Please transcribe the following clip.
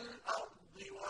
الْأَرْضِ وَمَا